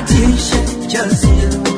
my t-shirt, just you.